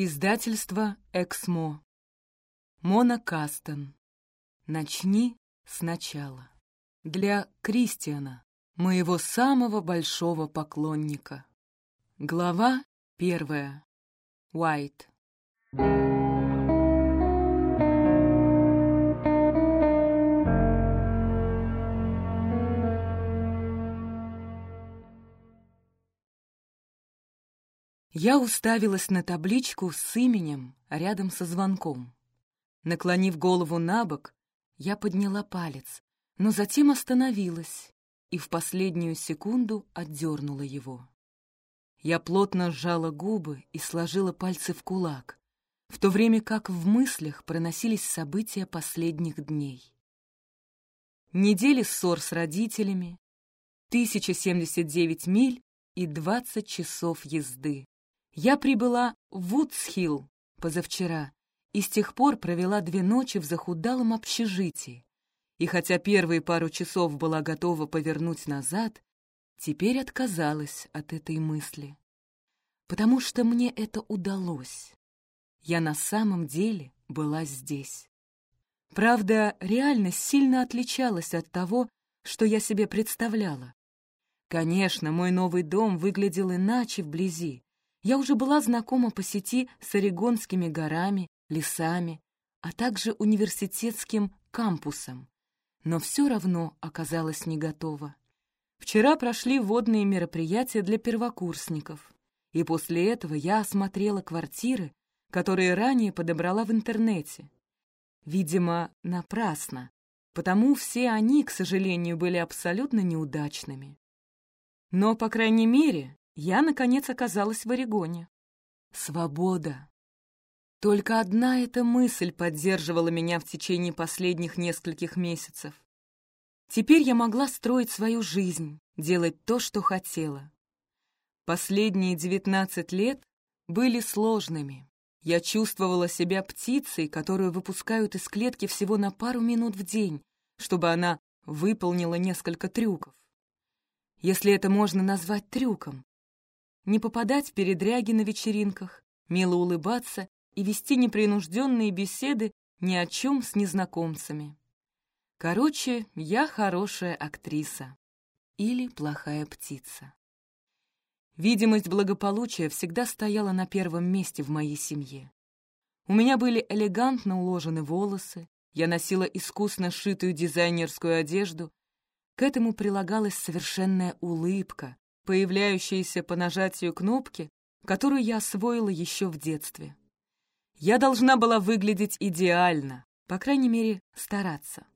Издательство «Эксмо». Мона Кастон. Начни сначала. Для Кристиана, моего самого большого поклонника. Глава первая. Уайт. Я уставилась на табличку с именем рядом со звонком. Наклонив голову на бок, я подняла палец, но затем остановилась и в последнюю секунду отдернула его. Я плотно сжала губы и сложила пальцы в кулак, в то время как в мыслях проносились события последних дней. Недели ссор с родителями, 1079 миль и 20 часов езды. Я прибыла в Вудсхилл позавчера и с тех пор провела две ночи в захудалом общежитии. И хотя первые пару часов была готова повернуть назад, теперь отказалась от этой мысли. Потому что мне это удалось. Я на самом деле была здесь. Правда, реальность сильно отличалась от того, что я себе представляла. Конечно, мой новый дом выглядел иначе вблизи, я уже была знакома по сети с Орегонскими горами, лесами, а также университетским кампусом, но все равно оказалась не готова. Вчера прошли водные мероприятия для первокурсников, и после этого я осмотрела квартиры, которые ранее подобрала в интернете. Видимо, напрасно, потому все они, к сожалению, были абсолютно неудачными. Но, по крайней мере, я, наконец, оказалась в Орегоне. Свобода. Только одна эта мысль поддерживала меня в течение последних нескольких месяцев. Теперь я могла строить свою жизнь, делать то, что хотела. Последние девятнадцать лет были сложными. Я чувствовала себя птицей, которую выпускают из клетки всего на пару минут в день, чтобы она выполнила несколько трюков. Если это можно назвать трюком, не попадать в передряги на вечеринках, мило улыбаться и вести непринужденные беседы ни о чем с незнакомцами. Короче, я хорошая актриса. Или плохая птица. Видимость благополучия всегда стояла на первом месте в моей семье. У меня были элегантно уложены волосы, я носила искусно сшитую дизайнерскую одежду, к этому прилагалась совершенная улыбка, появляющиеся по нажатию кнопки, которую я освоила еще в детстве. Я должна была выглядеть идеально, по крайней мере, стараться.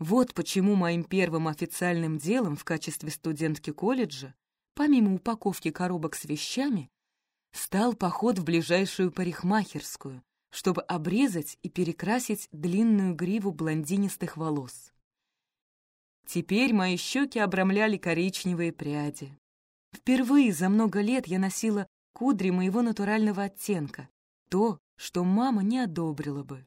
Вот почему моим первым официальным делом в качестве студентки колледжа, помимо упаковки коробок с вещами, стал поход в ближайшую парикмахерскую, чтобы обрезать и перекрасить длинную гриву блондинистых волос. Теперь мои щеки обрамляли коричневые пряди. Впервые за много лет я носила кудри моего натурального оттенка, то, что мама не одобрила бы.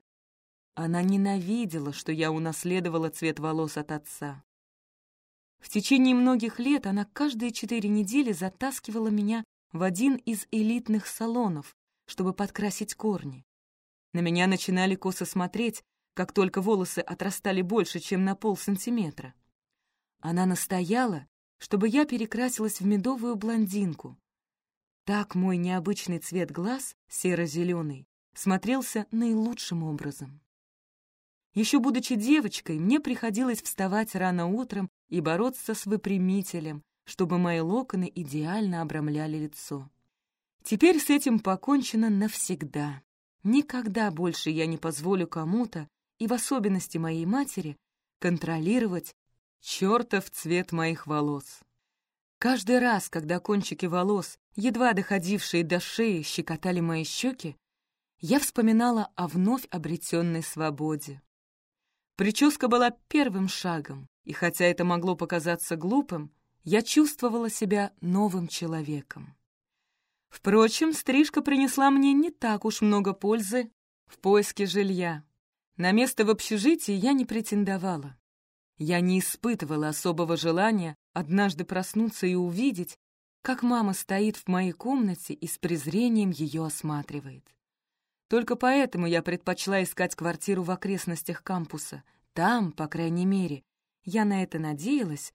Она ненавидела, что я унаследовала цвет волос от отца. В течение многих лет она каждые четыре недели затаскивала меня в один из элитных салонов, чтобы подкрасить корни. На меня начинали косо смотреть, как только волосы отрастали больше, чем на полсантиметра. Она настояла, чтобы я перекрасилась в медовую блондинку. Так мой необычный цвет глаз, серо-зеленый, смотрелся наилучшим образом. Еще будучи девочкой, мне приходилось вставать рано утром и бороться с выпрямителем, чтобы мои локоны идеально обрамляли лицо. Теперь с этим покончено навсегда. Никогда больше я не позволю кому-то, и в особенности моей матери, контролировать чертов цвет моих волос. Каждый раз, когда кончики волос, едва доходившие до шеи, щекотали мои щеки, я вспоминала о вновь обретенной свободе. Прическа была первым шагом, и хотя это могло показаться глупым, я чувствовала себя новым человеком. Впрочем, стрижка принесла мне не так уж много пользы в поиске жилья. На место в общежитии я не претендовала. Я не испытывала особого желания однажды проснуться и увидеть, как мама стоит в моей комнате и с презрением ее осматривает. Только поэтому я предпочла искать квартиру в окрестностях кампуса. Там, по крайней мере, я на это надеялась,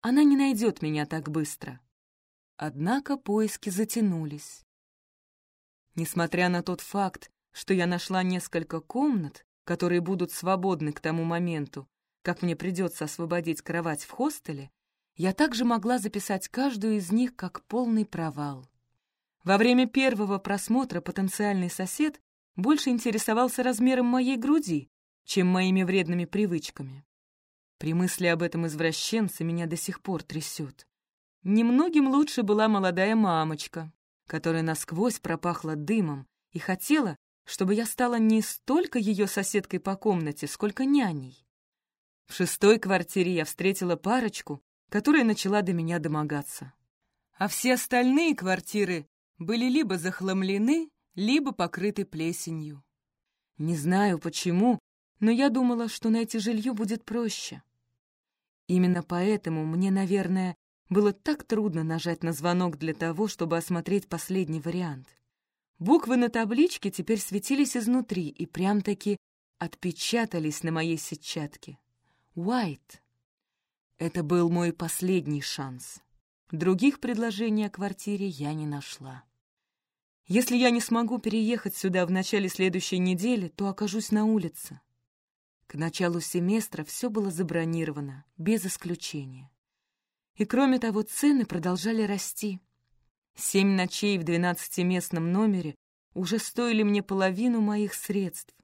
она не найдет меня так быстро. Однако поиски затянулись. Несмотря на тот факт, что я нашла несколько комнат, которые будут свободны к тому моменту, как мне придется освободить кровать в хостеле, я также могла записать каждую из них как полный провал. Во время первого просмотра потенциальный сосед больше интересовался размером моей груди, чем моими вредными привычками. При мысли об этом извращенце меня до сих пор трясет. Немногим лучше была молодая мамочка, которая насквозь пропахла дымом и хотела, чтобы я стала не столько ее соседкой по комнате, сколько няней. В шестой квартире я встретила парочку, которая начала до меня домогаться. А все остальные квартиры были либо захламлены, либо покрыты плесенью. Не знаю почему, но я думала, что найти жилье будет проще. Именно поэтому мне, наверное, было так трудно нажать на звонок для того, чтобы осмотреть последний вариант. Буквы на табличке теперь светились изнутри и прям-таки отпечатались на моей сетчатке. «Уайт». Это был мой последний шанс. Других предложений о квартире я не нашла. Если я не смогу переехать сюда в начале следующей недели, то окажусь на улице. К началу семестра все было забронировано, без исключения. И кроме того, цены продолжали расти. Семь ночей в двенадцатиместном номере уже стоили мне половину моих средств.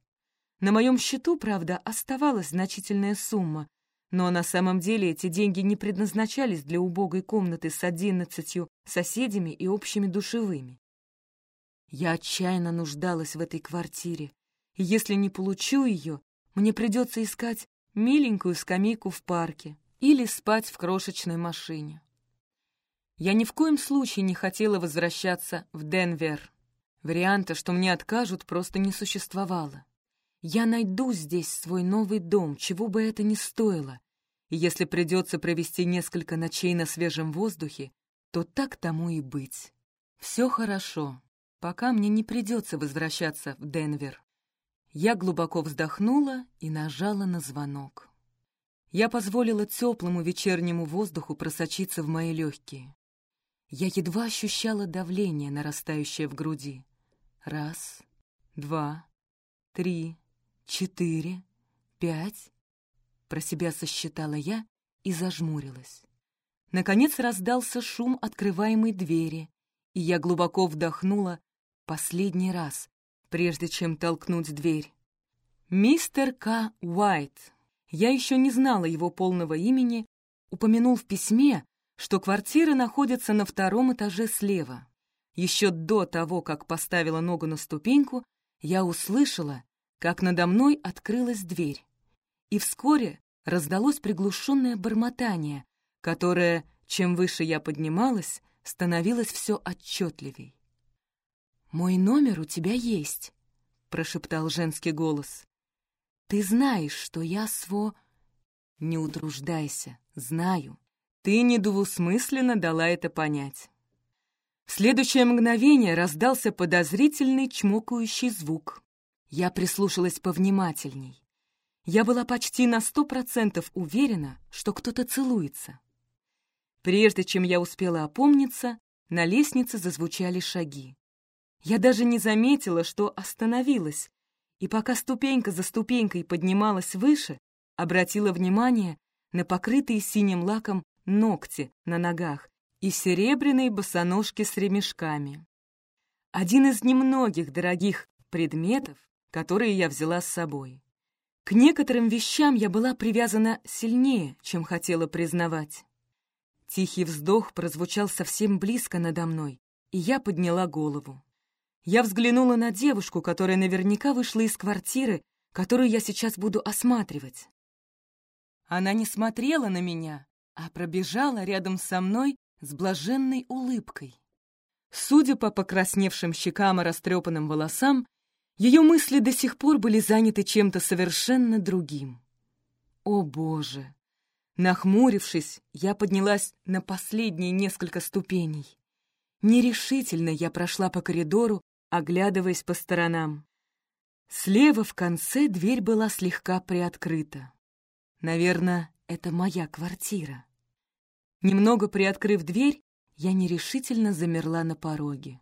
На моем счету, правда, оставалась значительная сумма, но на самом деле эти деньги не предназначались для убогой комнаты с одиннадцатью соседями и общими душевыми. Я отчаянно нуждалась в этой квартире, и если не получу ее, мне придется искать миленькую скамейку в парке или спать в крошечной машине. Я ни в коем случае не хотела возвращаться в Денвер. Варианта, что мне откажут, просто не существовало. Я найду здесь свой новый дом, чего бы это ни стоило. И если придется провести несколько ночей на свежем воздухе, то так тому и быть. Все хорошо, пока мне не придется возвращаться в Денвер. Я глубоко вздохнула и нажала на звонок. Я позволила теплому вечернему воздуху просочиться в мои легкие. Я едва ощущала давление, нарастающее в груди. Раз, два, три, четыре, пять. Про себя сосчитала я и зажмурилась. Наконец раздался шум открываемой двери, и я глубоко вдохнула последний раз, прежде чем толкнуть дверь. Мистер К. Уайт, я еще не знала его полного имени, упомянул в письме, что квартира находится на втором этаже слева. Еще до того, как поставила ногу на ступеньку, я услышала, как надо мной открылась дверь. И вскоре раздалось приглушенное бормотание, которое, чем выше я поднималась, становилось все отчетливей. «Мой номер у тебя есть», — прошептал женский голос. «Ты знаешь, что я сво...» «Не утруждайся, знаю. Ты недвусмысленно дала это понять». В следующее мгновение раздался подозрительный чмокающий звук. Я прислушалась повнимательней. Я была почти на сто процентов уверена, что кто-то целуется. Прежде чем я успела опомниться, на лестнице зазвучали шаги. Я даже не заметила, что остановилась, и пока ступенька за ступенькой поднималась выше, обратила внимание на покрытые синим лаком ногти на ногах и серебряные босоножки с ремешками. Один из немногих дорогих предметов, которые я взяла с собой. К некоторым вещам я была привязана сильнее, чем хотела признавать. Тихий вздох прозвучал совсем близко надо мной, и я подняла голову. Я взглянула на девушку, которая наверняка вышла из квартиры, которую я сейчас буду осматривать. Она не смотрела на меня, а пробежала рядом со мной с блаженной улыбкой. Судя по покрасневшим щекам и растрепанным волосам, ее мысли до сих пор были заняты чем-то совершенно другим. О, Боже! Нахмурившись, я поднялась на последние несколько ступеней. Нерешительно я прошла по коридору, оглядываясь по сторонам. Слева в конце дверь была слегка приоткрыта. Наверное, это моя квартира. Немного приоткрыв дверь, я нерешительно замерла на пороге.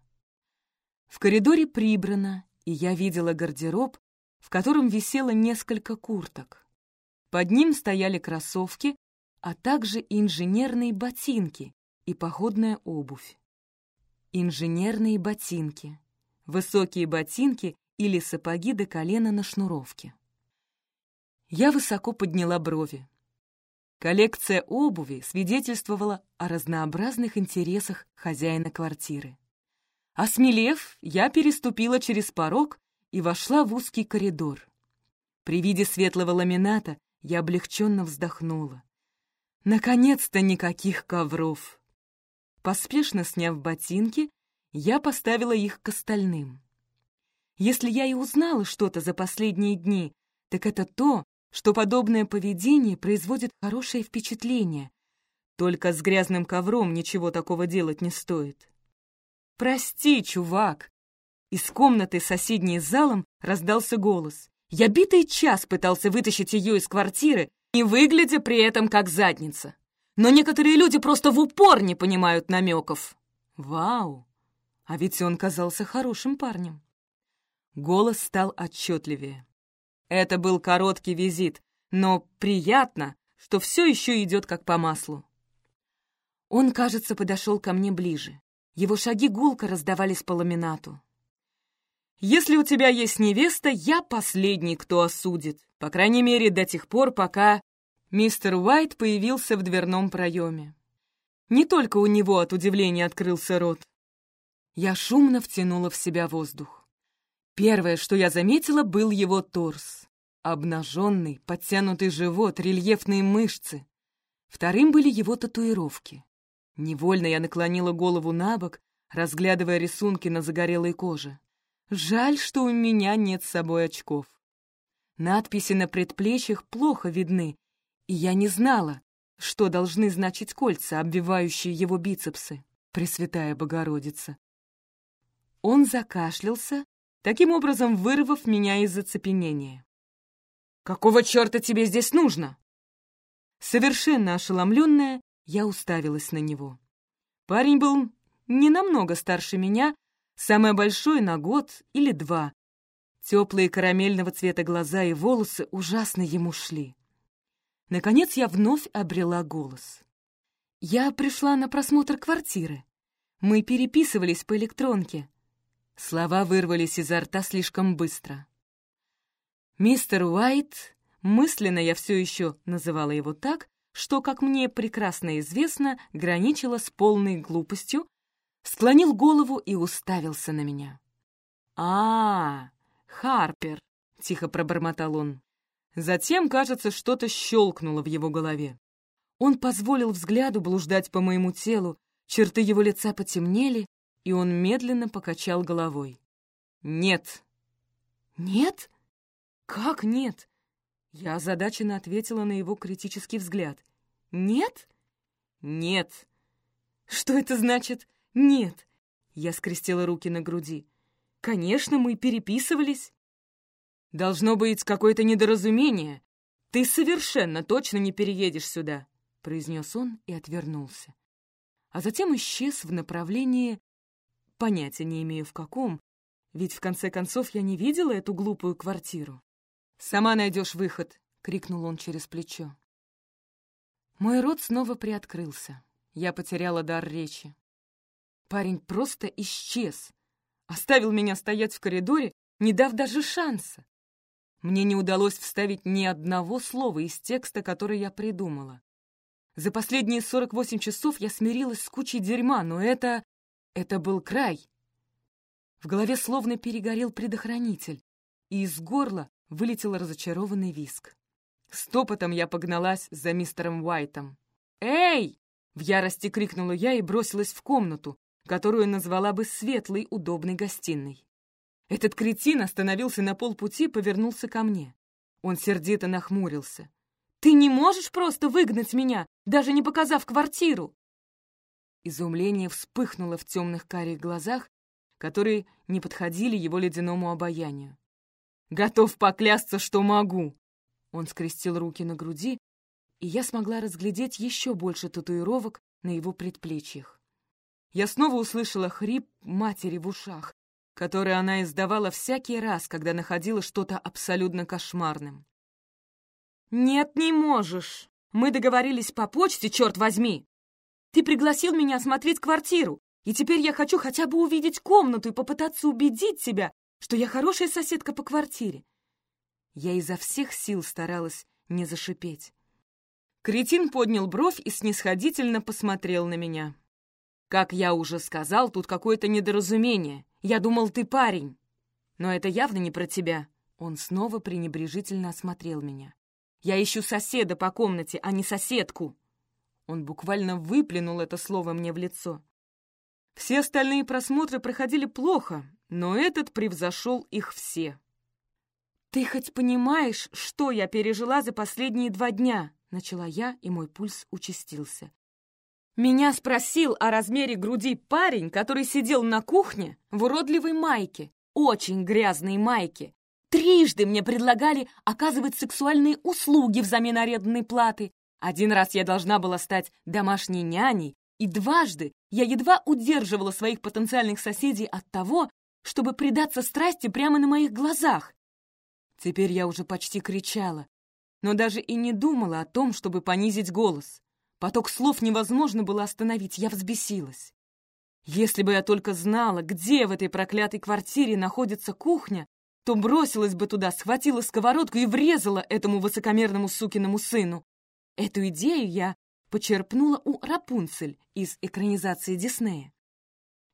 В коридоре прибрано, и я видела гардероб, в котором висело несколько курток. Под ним стояли кроссовки, а также инженерные ботинки и походная обувь. Инженерные ботинки. Высокие ботинки или сапоги до колена на шнуровке. Я высоко подняла брови. Коллекция обуви свидетельствовала о разнообразных интересах хозяина квартиры. Осмелев, я переступила через порог и вошла в узкий коридор. При виде светлого ламината я облегченно вздохнула. Наконец-то никаких ковров. Поспешно сняв ботинки, я поставила их к остальным. Если я и узнала что-то за последние дни, так это то, что подобное поведение производит хорошее впечатление. Только с грязным ковром ничего такого делать не стоит. «Прости, чувак!» Из комнаты, соседней с залом, раздался голос. Я битый час пытался вытащить ее из квартиры, не выглядя при этом как задница. Но некоторые люди просто в упор не понимают намеков. Вау! А ведь он казался хорошим парнем. Голос стал отчетливее. Это был короткий визит, но приятно, что все еще идет как по маслу. Он, кажется, подошел ко мне ближе. Его шаги гулко раздавались по ламинату. «Если у тебя есть невеста, я последний, кто осудит. По крайней мере, до тех пор, пока...» Мистер Уайт появился в дверном проеме. Не только у него от удивления открылся рот. Я шумно втянула в себя воздух. Первое, что я заметила, был его торс. Обнаженный, подтянутый живот, рельефные мышцы. Вторым были его татуировки. Невольно я наклонила голову на бок, разглядывая рисунки на загорелой коже. Жаль, что у меня нет с собой очков. Надписи на предплечьях плохо видны, и я не знала, что должны значить кольца, обвивающие его бицепсы. Пресвятая Богородица. Он закашлялся, таким образом вырвав меня из зацепенения. «Какого черта тебе здесь нужно?» Совершенно ошеломленная, я уставилась на него. Парень был не намного старше меня, самое большое на год или два. Теплые карамельного цвета глаза и волосы ужасно ему шли. Наконец я вновь обрела голос. Я пришла на просмотр квартиры. Мы переписывались по электронке. Слова вырвались изо рта слишком быстро. Мистер Уайт, мысленно я все еще называла его так, что, как мне прекрасно известно, граничило с полной глупостью, склонил голову и уставился на меня. а, -а Харпер!» — тихо пробормотал он. Затем, кажется, что-то щелкнуло в его голове. Он позволил взгляду блуждать по моему телу, черты его лица потемнели, и он медленно покачал головой. «Нет». «Нет? Как нет?» Я озадаченно ответила на его критический взгляд. «Нет?» «Нет». «Что это значит «нет»?» Я скрестила руки на груди. «Конечно, мы переписывались». «Должно быть какое-то недоразумение. Ты совершенно точно не переедешь сюда», — произнес он и отвернулся. А затем исчез в направлении Понятия не имею в каком, ведь в конце концов я не видела эту глупую квартиру. «Сама найдешь выход!» — крикнул он через плечо. Мой рот снова приоткрылся. Я потеряла дар речи. Парень просто исчез. Оставил меня стоять в коридоре, не дав даже шанса. Мне не удалось вставить ни одного слова из текста, который я придумала. За последние 48 часов я смирилась с кучей дерьма, но это... Это был край. В голове словно перегорел предохранитель, и из горла вылетел разочарованный виск. Стопотом я погналась за мистером Уайтом. «Эй!» — в ярости крикнула я и бросилась в комнату, которую назвала бы светлой, удобной гостиной. Этот кретин остановился на полпути и повернулся ко мне. Он сердито нахмурился. «Ты не можешь просто выгнать меня, даже не показав квартиру!» Изумление вспыхнуло в темных карих глазах, которые не подходили его ледяному обаянию. Готов поклясться, что могу!» Он скрестил руки на груди, и я смогла разглядеть еще больше татуировок на его предплечьях. Я снова услышала хрип матери в ушах, который она издавала всякий раз, когда находила что-то абсолютно кошмарным. «Нет, не можешь. Мы договорились по почте, черт возьми. Ты пригласил меня осмотреть квартиру, и теперь я хочу хотя бы увидеть комнату и попытаться убедить себя, что я хорошая соседка по квартире». Я изо всех сил старалась не зашипеть. Кретин поднял бровь и снисходительно посмотрел на меня. «Как я уже сказал, тут какое-то недоразумение. Я думал, ты парень. Но это явно не про тебя». Он снова пренебрежительно осмотрел меня. Я ищу соседа по комнате, а не соседку!» Он буквально выплюнул это слово мне в лицо. Все остальные просмотры проходили плохо, но этот превзошел их все. «Ты хоть понимаешь, что я пережила за последние два дня?» Начала я, и мой пульс участился. Меня спросил о размере груди парень, который сидел на кухне в уродливой майке, очень грязной майке, Трижды мне предлагали оказывать сексуальные услуги взамен арендной платы. Один раз я должна была стать домашней няней, и дважды я едва удерживала своих потенциальных соседей от того, чтобы предаться страсти прямо на моих глазах. Теперь я уже почти кричала, но даже и не думала о том, чтобы понизить голос. Поток слов невозможно было остановить, я взбесилась. Если бы я только знала, где в этой проклятой квартире находится кухня, то бросилась бы туда, схватила сковородку и врезала этому высокомерному сукиному сыну. Эту идею я почерпнула у Рапунцель из экранизации Диснея.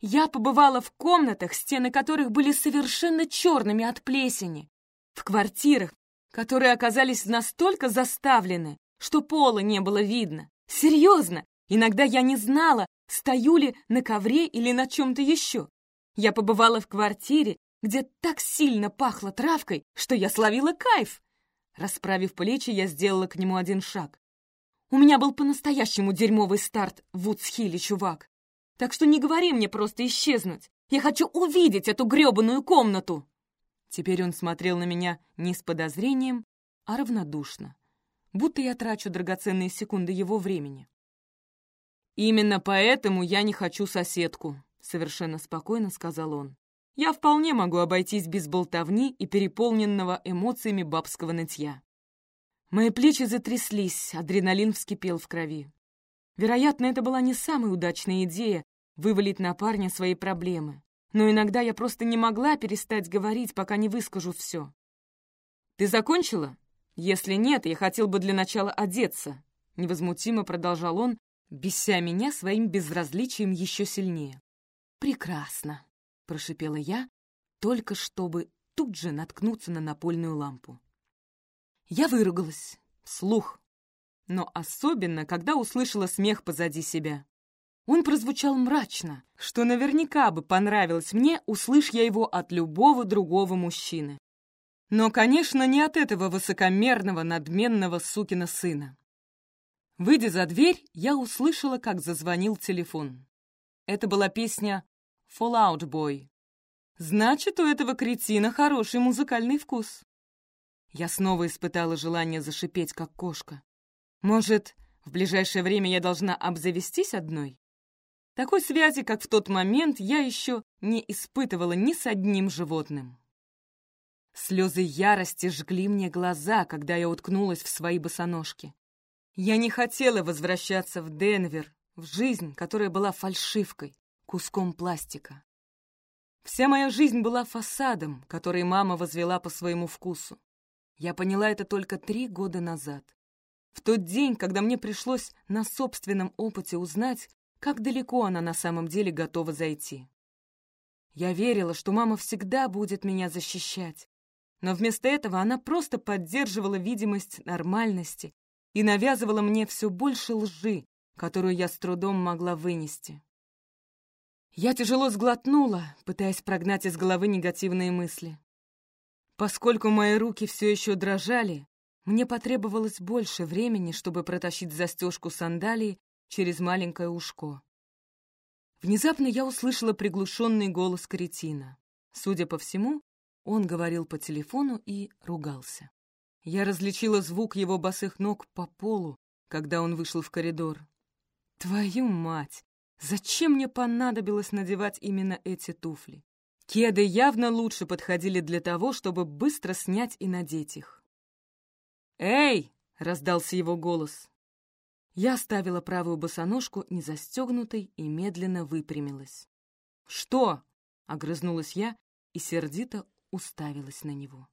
Я побывала в комнатах, стены которых были совершенно черными от плесени, в квартирах, которые оказались настолько заставлены, что пола не было видно. Серьезно, иногда я не знала, стою ли на ковре или на чем-то еще. Я побывала в квартире, где так сильно пахло травкой, что я словила кайф. Расправив плечи, я сделала к нему один шаг. У меня был по-настоящему дерьмовый старт в Вудсхилле, чувак. Так что не говори мне просто исчезнуть. Я хочу увидеть эту грёбаную комнату. Теперь он смотрел на меня не с подозрением, а равнодушно, будто я трачу драгоценные секунды его времени. «Именно поэтому я не хочу соседку», — совершенно спокойно сказал он я вполне могу обойтись без болтовни и переполненного эмоциями бабского нытья. Мои плечи затряслись, адреналин вскипел в крови. Вероятно, это была не самая удачная идея — вывалить на парня свои проблемы. Но иногда я просто не могла перестать говорить, пока не выскажу все. «Ты закончила? Если нет, я хотел бы для начала одеться», — невозмутимо продолжал он, беся меня своим безразличием еще сильнее. «Прекрасно», прошипела я, только чтобы тут же наткнуться на напольную лампу. Я выругалась, вслух, но особенно, когда услышала смех позади себя. Он прозвучал мрачно, что наверняка бы понравилось мне, услышь я его от любого другого мужчины. Но, конечно, не от этого высокомерного, надменного сукина сына. Выйдя за дверь, я услышала, как зазвонил телефон. Это была песня Fallout Boy. Значит, у этого кретина хороший музыкальный вкус. Я снова испытала желание зашипеть, как кошка. Может, в ближайшее время я должна обзавестись одной? Такой связи, как в тот момент, я еще не испытывала ни с одним животным. Слезы ярости жгли мне глаза, когда я уткнулась в свои босоножки. Я не хотела возвращаться в Денвер, в жизнь, которая была фальшивкой куском пластика. Вся моя жизнь была фасадом, который мама возвела по своему вкусу. Я поняла это только три года назад. В тот день, когда мне пришлось на собственном опыте узнать, как далеко она на самом деле готова зайти. Я верила, что мама всегда будет меня защищать, но вместо этого она просто поддерживала видимость нормальности и навязывала мне все больше лжи, которую я с трудом могла вынести. Я тяжело сглотнула, пытаясь прогнать из головы негативные мысли. Поскольку мои руки все еще дрожали, мне потребовалось больше времени, чтобы протащить застежку сандалии через маленькое ушко. Внезапно я услышала приглушенный голос каретина. Судя по всему, Он говорил по телефону и ругался. Я различила звук его босых ног по полу, когда он вышел в коридор. Твою мать! Зачем мне понадобилось надевать именно эти туфли? Кеды явно лучше подходили для того, чтобы быстро снять и надеть их. «Эй!» — раздался его голос. Я оставила правую босоножку незастегнутой и медленно выпрямилась. «Что?» — огрызнулась я и сердито уставилась на него.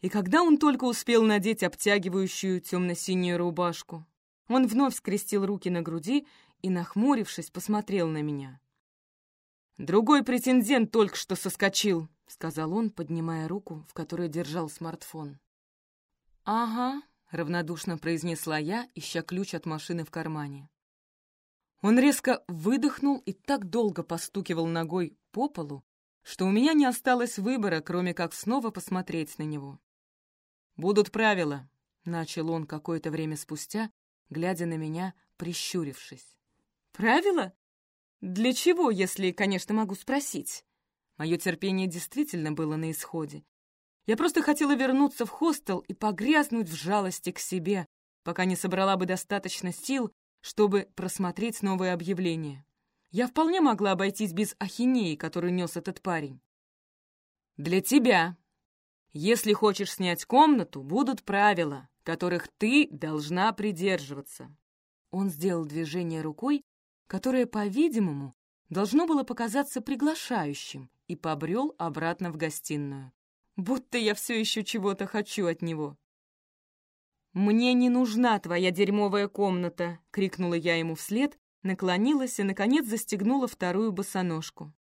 И когда он только успел надеть обтягивающую темно-синюю рубашку, он вновь скрестил руки на груди и, нахмурившись, посмотрел на меня. «Другой претендент только что соскочил», — сказал он, поднимая руку, в которой держал смартфон. «Ага», — равнодушно произнесла я, ища ключ от машины в кармане. Он резко выдохнул и так долго постукивал ногой по полу, что у меня не осталось выбора, кроме как снова посмотреть на него. «Будут правила», — начал он какое-то время спустя, глядя на меня, прищурившись. «Правила? Для чего, если, конечно, могу спросить?» Мое терпение действительно было на исходе. Я просто хотела вернуться в хостел и погрязнуть в жалости к себе, пока не собрала бы достаточно сил, чтобы просмотреть новое объявление. Я вполне могла обойтись без ахинеи, которую нес этот парень. «Для тебя. Если хочешь снять комнату, будут правила, которых ты должна придерживаться». Он сделал движение рукой, которое, по-видимому, должно было показаться приглашающим, и побрел обратно в гостиную. Будто я все еще чего-то хочу от него. «Мне не нужна твоя дерьмовая комната!» — крикнула я ему вслед, наклонилась и, наконец, застегнула вторую босоножку.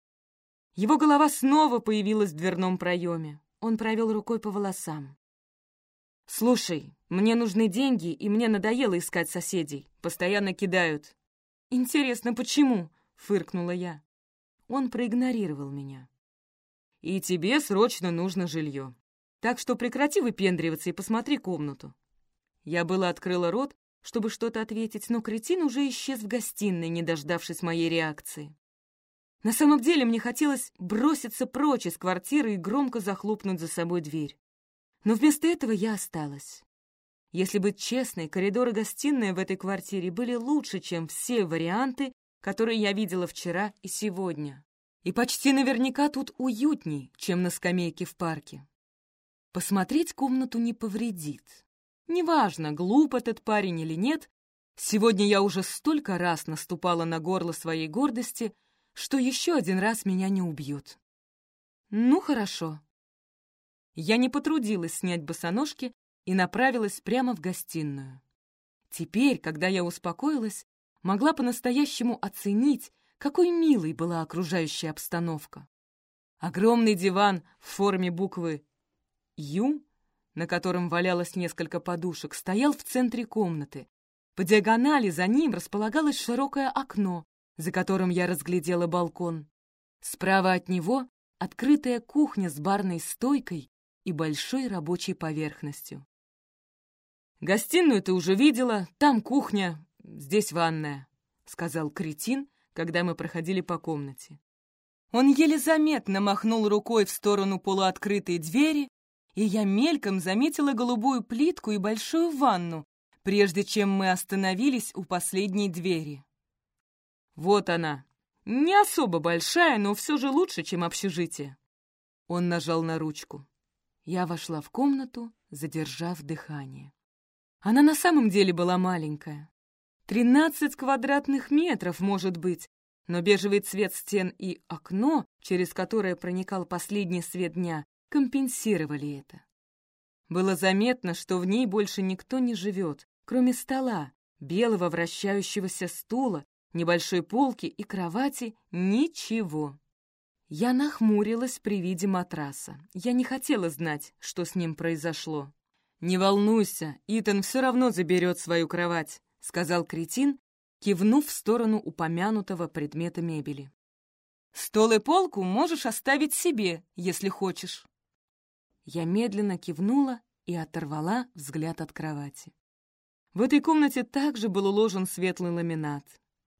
Его голова снова появилась в дверном проеме. Он провел рукой по волосам. «Слушай, мне нужны деньги, и мне надоело искать соседей. Постоянно кидают». «Интересно, почему?» — фыркнула я. Он проигнорировал меня. «И тебе срочно нужно жилье. Так что прекрати выпендриваться и посмотри комнату». Я было открыла рот, чтобы что-то ответить, но кретин уже исчез в гостиной, не дождавшись моей реакции. На самом деле мне хотелось броситься прочь из квартиры и громко захлопнуть за собой дверь. Но вместо этого я осталась. Если быть честной, коридоры гостиная в этой квартире были лучше, чем все варианты, которые я видела вчера и сегодня. И почти наверняка тут уютней, чем на скамейке в парке. Посмотреть комнату не повредит. Неважно, глуп этот парень или нет, сегодня я уже столько раз наступала на горло своей гордости, что еще один раз меня не убьют. Ну, хорошо. Я не потрудилась снять босоножки и направилась прямо в гостиную. Теперь, когда я успокоилась, могла по-настоящему оценить, какой милой была окружающая обстановка. Огромный диван в форме буквы «Ю», на котором валялось несколько подушек, стоял в центре комнаты. По диагонали за ним располагалось широкое окно, за которым я разглядела балкон. Справа от него открытая кухня с барной стойкой и большой рабочей поверхностью. «Гостиную ты уже видела, там кухня, здесь ванная», — сказал кретин, когда мы проходили по комнате. Он еле заметно махнул рукой в сторону полуоткрытой двери, и я мельком заметила голубую плитку и большую ванну, прежде чем мы остановились у последней двери. Вот она. Не особо большая, но все же лучше, чем общежитие. Он нажал на ручку. Я вошла в комнату, задержав дыхание. Она на самом деле была маленькая. Тринадцать квадратных метров, может быть, но бежевый цвет стен и окно, через которое проникал последний свет дня, компенсировали это. Было заметно, что в ней больше никто не живет, кроме стола, белого вращающегося стула, небольшой полки и кровати — ничего. Я нахмурилась при виде матраса. Я не хотела знать, что с ним произошло. «Не волнуйся, Итан все равно заберет свою кровать», — сказал кретин, кивнув в сторону упомянутого предмета мебели. «Стол и полку можешь оставить себе, если хочешь». Я медленно кивнула и оторвала взгляд от кровати. В этой комнате также был уложен светлый ламинат.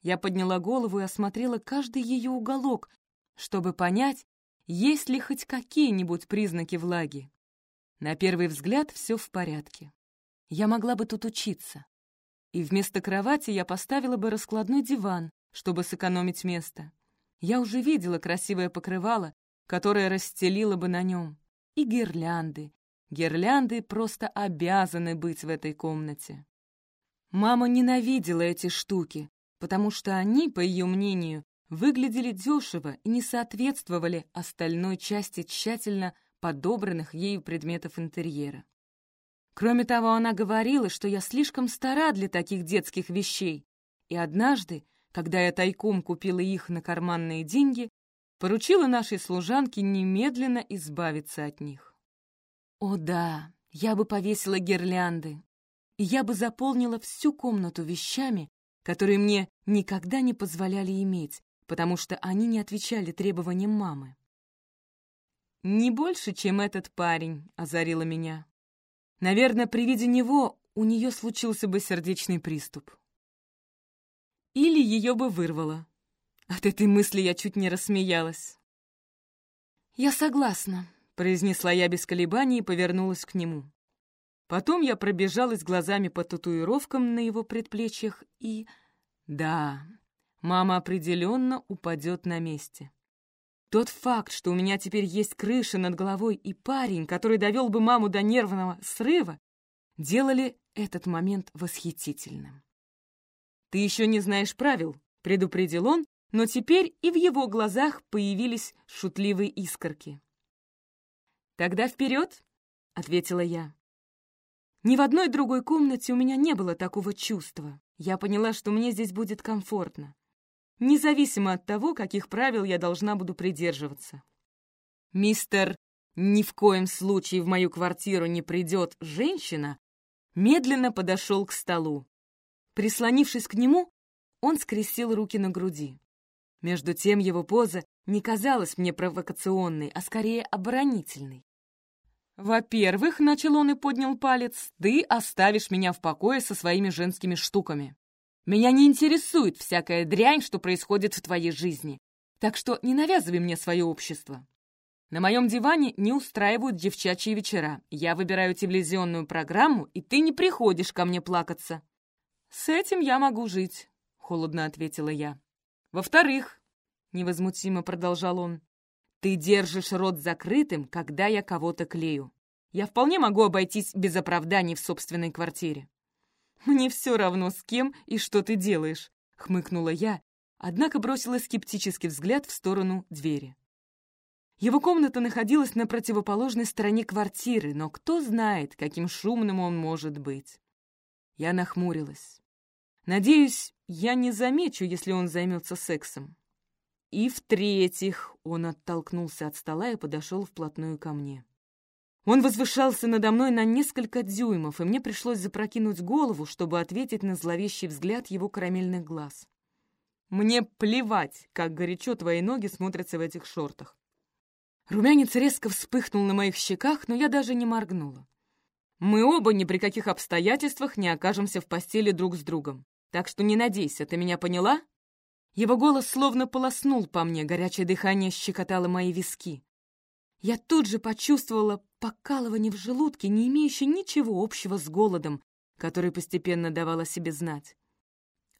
Я подняла голову и осмотрела каждый ее уголок, чтобы понять, есть ли хоть какие-нибудь признаки влаги. На первый взгляд все в порядке. Я могла бы тут учиться. И вместо кровати я поставила бы раскладной диван, чтобы сэкономить место. Я уже видела красивое покрывало, которое расстелила бы на нем. И гирлянды. Гирлянды просто обязаны быть в этой комнате. Мама ненавидела эти штуки, потому что они, по ее мнению, выглядели дешево и не соответствовали остальной части тщательно подобранных ею предметов интерьера. Кроме того, она говорила, что я слишком стара для таких детских вещей, и однажды, когда я тайком купила их на карманные деньги, поручила нашей служанке немедленно избавиться от них. О да, я бы повесила гирлянды, и я бы заполнила всю комнату вещами, которые мне никогда не позволяли иметь, потому что они не отвечали требованиям мамы. «Не больше, чем этот парень», — озарила меня. Наверное, при виде него у нее случился бы сердечный приступ. Или ее бы вырвало. От этой мысли я чуть не рассмеялась. «Я согласна», — произнесла я без колебаний и повернулась к нему. Потом я пробежалась глазами по татуировкам на его предплечьях и... Да, мама определенно упадет на месте. Тот факт, что у меня теперь есть крыша над головой и парень, который довел бы маму до нервного срыва, делали этот момент восхитительным. «Ты еще не знаешь правил», — предупредил он, но теперь и в его глазах появились шутливые искорки. «Тогда вперед!» — ответила я. Ни в одной другой комнате у меня не было такого чувства. Я поняла, что мне здесь будет комфортно. Независимо от того, каких правил я должна буду придерживаться. Мистер «Ни в коем случае в мою квартиру не придет женщина» медленно подошел к столу. Прислонившись к нему, он скрестил руки на груди. Между тем его поза не казалась мне провокационной, а скорее оборонительной. «Во-первых, — начал он и поднял палец, — ты оставишь меня в покое со своими женскими штуками. Меня не интересует всякая дрянь, что происходит в твоей жизни, так что не навязывай мне свое общество. На моем диване не устраивают девчачьи вечера. Я выбираю телевизионную программу, и ты не приходишь ко мне плакаться». «С этим я могу жить», — холодно ответила я. «Во-вторых, — невозмутимо продолжал он, ты держишь рот закрытым, когда я кого-то клею. Я вполне могу обойтись без оправданий в собственной квартире». «Мне все равно, с кем и что ты делаешь», — хмыкнула я, однако бросила скептический взгляд в сторону двери. Его комната находилась на противоположной стороне квартиры, но кто знает, каким шумным он может быть. Я нахмурилась. Надеюсь, я не замечу, если он займется сексом. И в-третьих, он оттолкнулся от стола и подошел вплотную ко мне. Он возвышался надо мной на несколько дюймов, и мне пришлось запрокинуть голову, чтобы ответить на зловещий взгляд его карамельных глаз. «Мне плевать, как горячо твои ноги смотрятся в этих шортах». Румянец резко вспыхнул на моих щеках, но я даже не моргнула. «Мы оба ни при каких обстоятельствах не окажемся в постели друг с другом. Так что не надейся, ты меня поняла?» Его голос словно полоснул по мне, горячее дыхание щекотало мои виски. Я тут же почувствовала покалывание в желудке, не имеющее ничего общего с голодом, который постепенно давал о себе знать.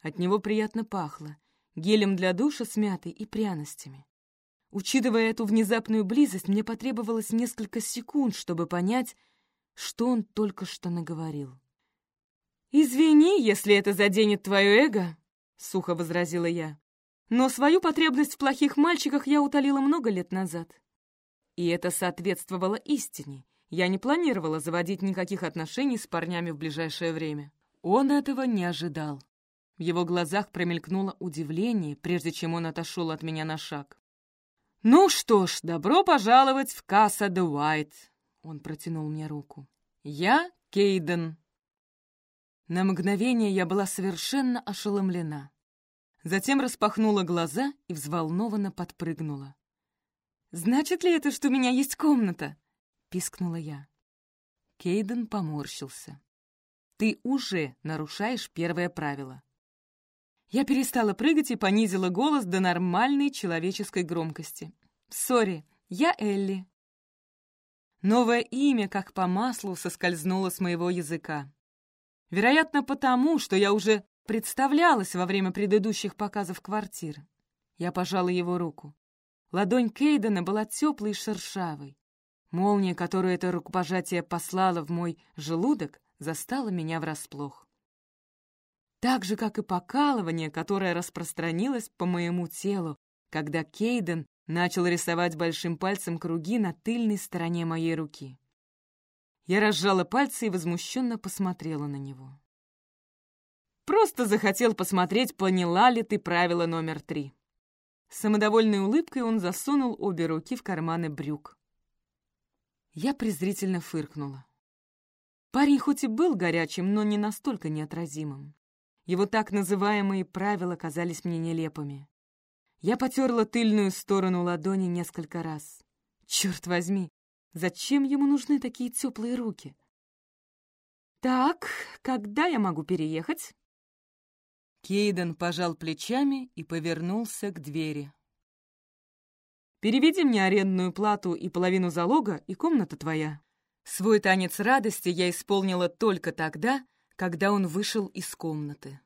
От него приятно пахло, гелем для душа с мятой и пряностями. Учитывая эту внезапную близость, мне потребовалось несколько секунд, чтобы понять, что он только что наговорил. «Извини, если это заденет твое эго», — сухо возразила я. Но свою потребность в плохих мальчиках я утолила много лет назад. И это соответствовало истине. Я не планировала заводить никаких отношений с парнями в ближайшее время. Он этого не ожидал. В его глазах промелькнуло удивление, прежде чем он отошел от меня на шаг. «Ну что ж, добро пожаловать в Касса де Уайт!» Он протянул мне руку. «Я Кейден». На мгновение я была совершенно ошеломлена. Затем распахнула глаза и взволнованно подпрыгнула. «Значит ли это, что у меня есть комната?» — пискнула я. Кейден поморщился. «Ты уже нарушаешь первое правило». Я перестала прыгать и понизила голос до нормальной человеческой громкости. «Сори, Я Элли». Новое имя, как по маслу, соскользнуло с моего языка. Вероятно, потому, что я уже представлялась во время предыдущих показов квартир. Я пожала его руку. Ладонь Кейдена была теплой и шершавой. Молния, которую это рукопожатие послало в мой желудок, застала меня врасплох. Так же, как и покалывание, которое распространилось по моему телу, когда Кейден начал рисовать большим пальцем круги на тыльной стороне моей руки. Я разжала пальцы и возмущенно посмотрела на него. «Просто захотел посмотреть, поняла ли ты правило номер три». Самодовольной улыбкой он засунул обе руки в карманы брюк. Я презрительно фыркнула. Парень хоть и был горячим, но не настолько неотразимым. Его так называемые правила казались мне нелепыми. Я потерла тыльную сторону ладони несколько раз. Черт возьми, зачем ему нужны такие теплые руки? «Так, когда я могу переехать?» Кейден пожал плечами и повернулся к двери. «Переведи мне арендную плату и половину залога, и комната твоя». Свой танец радости я исполнила только тогда, когда он вышел из комнаты.